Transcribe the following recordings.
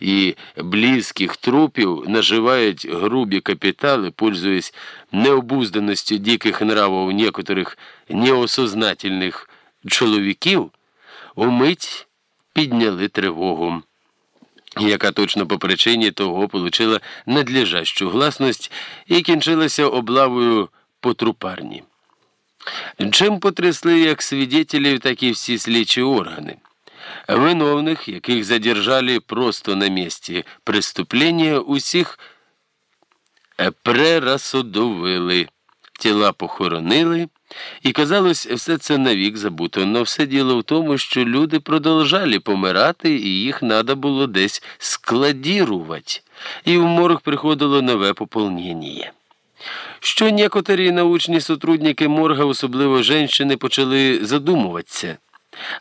і близьких трупів наживають грубі капітали, пользуясь необузданістю диких нравов некоторих неосознательних чоловіків, умить підняли тривогу. Яка точно по причині того получила надлежащу гласність і кінчилася облавою по трупарні. Чим потрясли як свідетелів, так і всі слідчі органи. Виновних, яких задержали просто на місці. Преступлення, усіх прерасудовили, тіла похоронили, і, казалось, все це навік забуто, но все діло в тому, що люди продовжали помирати, і їх треба було десь складірувати, і в морг приходило нове поповнення що некоторі научні сотрудники морга, особливо женщини, почали задумуватися.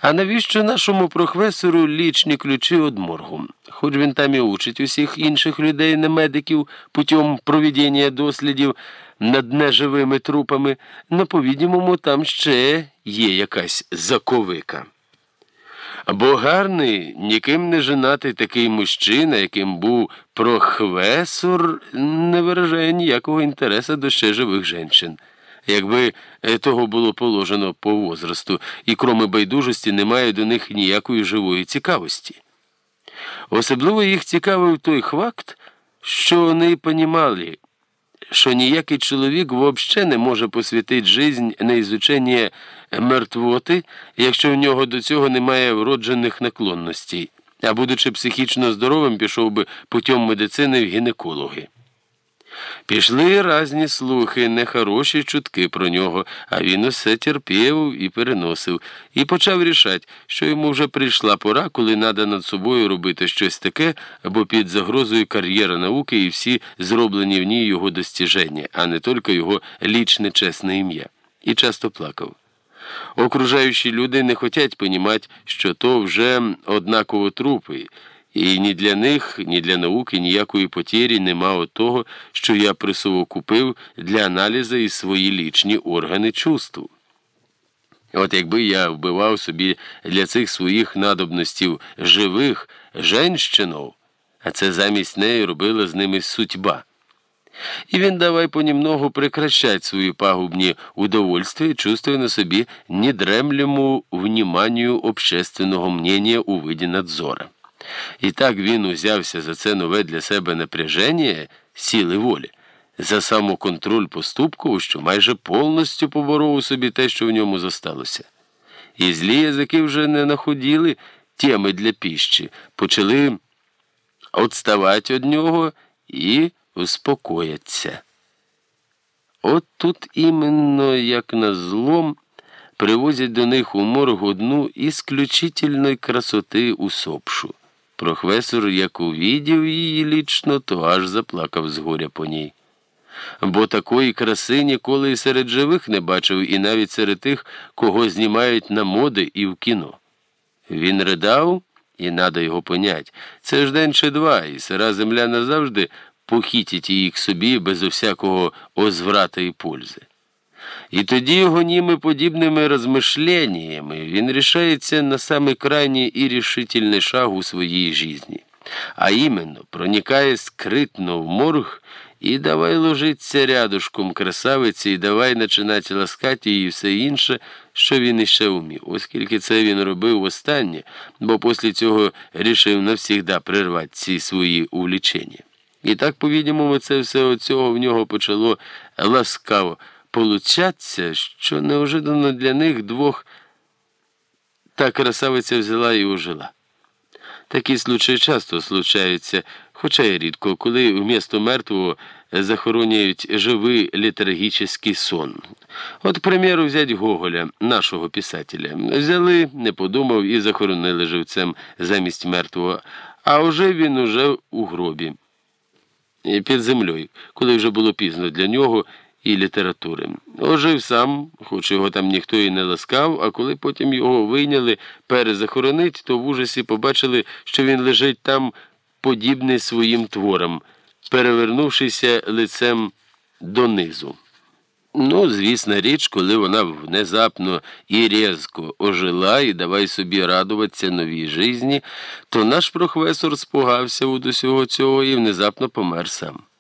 А навіщо нашому професору лічні ключі від моргу? Хоч він там і учить усіх інших людей, не медиків, путем проведення дослідів над неживими трупами, но, по-відімому, там ще є якась заковика. Бо гарний, ніким не женатий такий мужчина, яким був прохвесор, не виражає ніякого інтересу до ще живих жінчин. Якби е, того було положено по возрасту, і кроме байдужості немає до них ніякої живої цікавості. Особливо їх цікавив той факт, що вони понімали, що ніякий чоловік взагалі не може посвятити жизнь на ізучення мертвоти, якщо в нього до цього немає вроджених наклонностей, а будучи психічно здоровим, пішов би путем медицини в гінекологи. Пішли разні слухи, нехороші чутки про нього, а він усе терпів і переносив, і почав рішати, що йому вже прийшла пора, коли треба над собою робити щось таке, або під загрозою кар'єра науки і всі зроблені в ній його достіження, а не тільки його лічне чесне ім'я. І часто плакав. Окружаючі люди не хочуть понімати, що то вже однаково трупи. І ні для них, ні для науки ніякої потері нема того, що я присовокупив для аналізу і свої лічні органи чувств. От якби я вбивав собі для цих своїх надобностів живих женщинов, а це замість неї робила з ними судьба. І він давай понемногу прекращать свої пагубні удовольствия, чувствуя на собі недремлему вниманию общественного мнения у виді надзора. І так він узявся за це нове для себе напряження сіли волі, за самоконтроль поступку, що майже повністю поборов у собі те, що в ньому зосталося. І злі язики вже не находили теми для піщі, почали відставати від нього і успокояться. От тут іменно, як на злом, привозять до них у морг одну ісключительної красоти усопшу. Професор, як увідів її лічно, то аж заплакав з горя по ній. Бо такої краси ніколи і серед живих не бачив, і навіть серед тих, кого знімають на моди і в кіно. Він ридав, і надо його понять. Це ж день чи два, і сира земля назавжди похитить її к собі без усякого озврата і пользи. І тоді його німи подібними розмишленнями він рішається на самий крайній і рішительний шаг у своїй житті, а іменно проникає скритно в морг і давай ложиться рядушком красавиці, і давай починати ласкати її все інше, що він іще вмів, оскільки це він робив останнє, бо після цього рішив навсігда прервати ці свої увлічення. І так, по-відомому, це все оцього в нього почало ласкаво получаться, що неожиданно для них двох та красавиця взяла і ожила. Такі случаї часто случаються, хоча й рідко, коли вмісто мертвого захороняють живий літургічний сон. От, к примеру, взять Гоголя, нашого писателя. Взяли, не подумав і захоронили живцем замість мертвого, а вже він уже у гробі. Під землею, коли вже було пізно для нього і літератури. Ожив сам, хоч його там ніхто і не ласкав, а коли потім його вийняли перезахоронить, то в ужасі побачили, що він лежить там подібний своїм творам, перевернувшися лицем донизу. Ну, звісна річ, коли вона внезапно і різко ожила і давай собі радуватися новій житті, то наш професор спугався від усього цього і внезапно помер сам.